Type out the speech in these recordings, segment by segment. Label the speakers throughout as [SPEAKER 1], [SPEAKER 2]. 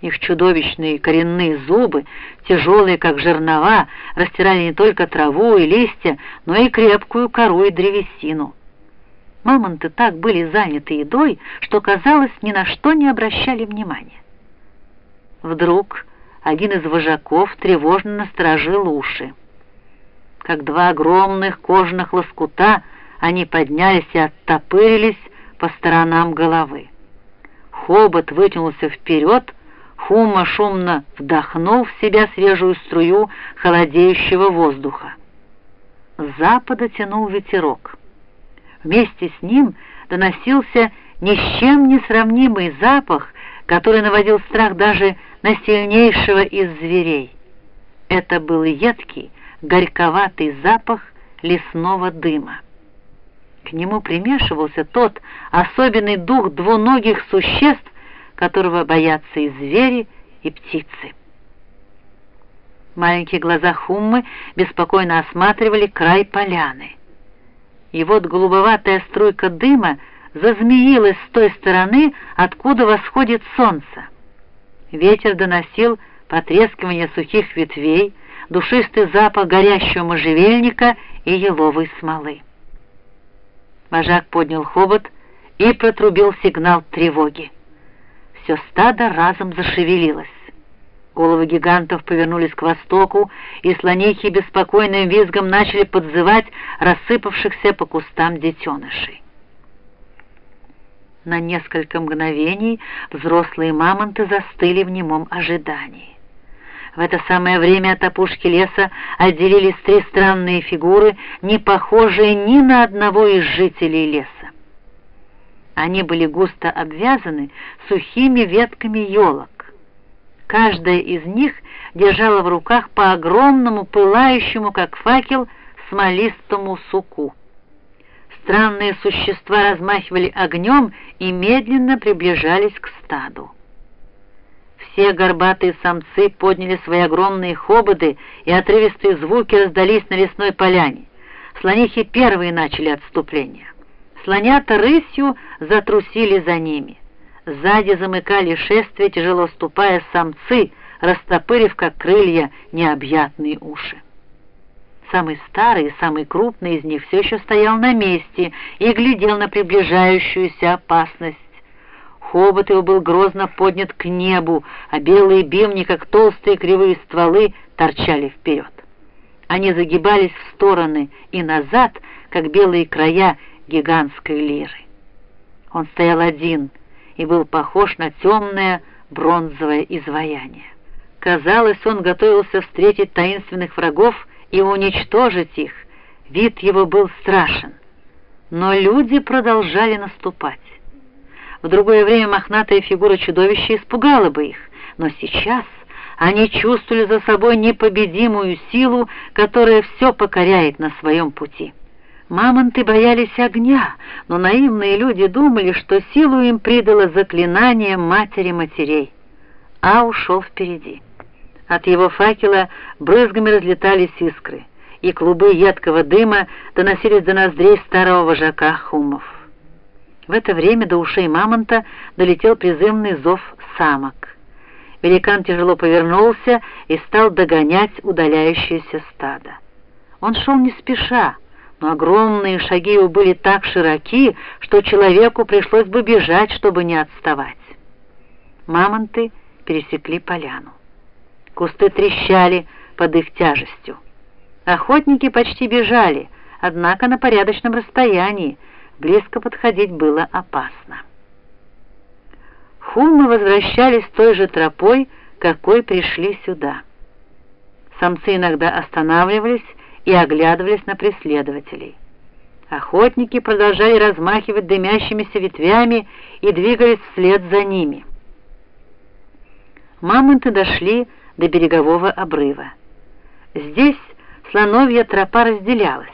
[SPEAKER 1] Их чудовищные коренные зубы, тяжелые, как жернова, растирали не только траву и листья, но и крепкую кору и древесину. Мамонты так были заняты едой, что, казалось, ни на что не обращали внимания. Вдруг один из вожаков тревожно насторожил уши. Как два огромных кожаных лоскута они поднялись и оттопырились по сторонам головы. Хобот вытянулся вперед, Хума шумно вдохнул в себя свежую струю холодеющего воздуха. С запада тянул ветерок. Вместе с ним доносился ни с чем не сравнимый запах, который наводил страх даже на сильнейшего из зверей. Это был едкий, горьковатый запах лесного дыма. К нему примешивался тот особенный дух двуногих существ, которого боятся и звери, и птицы. Маленькие глаза Хуммы беспокойно осматривали край поляны. И вот голубоватая струйка дыма зазмеилась с той стороны, откуда восходит солнце. Ветер доносил потрескивание сухих ветвей, душистый запах горящего можжевельника и еловой смолы. Вожак поднял хобот и протрубил сигнал тревоги все стадо разом зашевелилось. Головы гигантов повернулись к востоку, и слонихи беспокойным визгом начали подзывать рассыпавшихся по кустам детенышей. На несколько мгновений взрослые мамонты застыли в немом ожидании. В это самое время от опушки леса отделились три странные фигуры, не похожие ни на одного из жителей леса. Они были густо обвязаны сухими ветками елок. Каждая из них держала в руках по огромному, пылающему, как факел, смолистому суку. Странные существа размахивали огнем и медленно приближались к стаду. Все горбатые самцы подняли свои огромные хоботы, и отрывистые звуки раздались на лесной поляне. Слонихи первые начали отступление. Слонята рысью затрусили за ними. Сзади замыкали шествие, тяжело ступая самцы, растопырив, как крылья, необъятные уши. Самый старый и самый крупный из них все еще стоял на месте и глядел на приближающуюся опасность. Хобот его был грозно поднят к небу, а белые бивни, как толстые кривые стволы, торчали вперед. Они загибались в стороны и назад, как белые края гигантской лиры. Он стоял один и был похож на темное бронзовое изваяние. Казалось, он готовился встретить таинственных врагов и уничтожить их. Вид его был страшен. Но люди продолжали наступать. В другое время мохнатая фигура чудовища испугала бы их, но сейчас они чувствовали за собой непобедимую силу, которая все покоряет на своем пути. Мамонты боялись огня, но наивные люди думали, что силу им придало заклинание матери матерей. А ушел впереди. От его факела брызгами разлетались искры, и клубы едкого дыма доносились до ноздрей старого вожака хумов. В это время до ушей мамонта долетел призывный зов самок. Великан тяжело повернулся и стал догонять удаляющееся стадо. Он шел не спеша, но огромные шаги его были так широки, что человеку пришлось бы бежать, чтобы не отставать. Мамонты пересекли поляну. Кусты трещали под их тяжестью. Охотники почти бежали, однако на порядочном расстоянии, близко подходить было опасно. Хумы возвращались той же тропой, какой пришли сюда. Самцы иногда останавливались и оглядывались на преследователей. Охотники продолжали размахивать дымящимися ветвями и двигались вслед за ними. Мамонты дошли до берегового обрыва. Здесь слоновья тропа разделялась.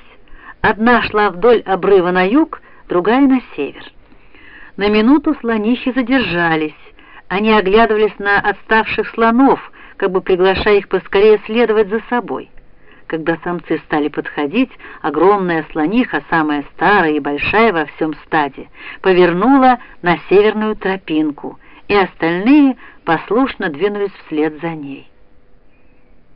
[SPEAKER 1] Одна шла вдоль обрыва на юг, другая на север. На минуту слонихи задержались. Они оглядывались на отставших слонов, как бы приглашая их поскорее следовать за собой. Когда самцы стали подходить, огромная слониха, самая старая и большая во всем стаде, повернула на северную тропинку, и остальные послушно двинулись вслед за ней.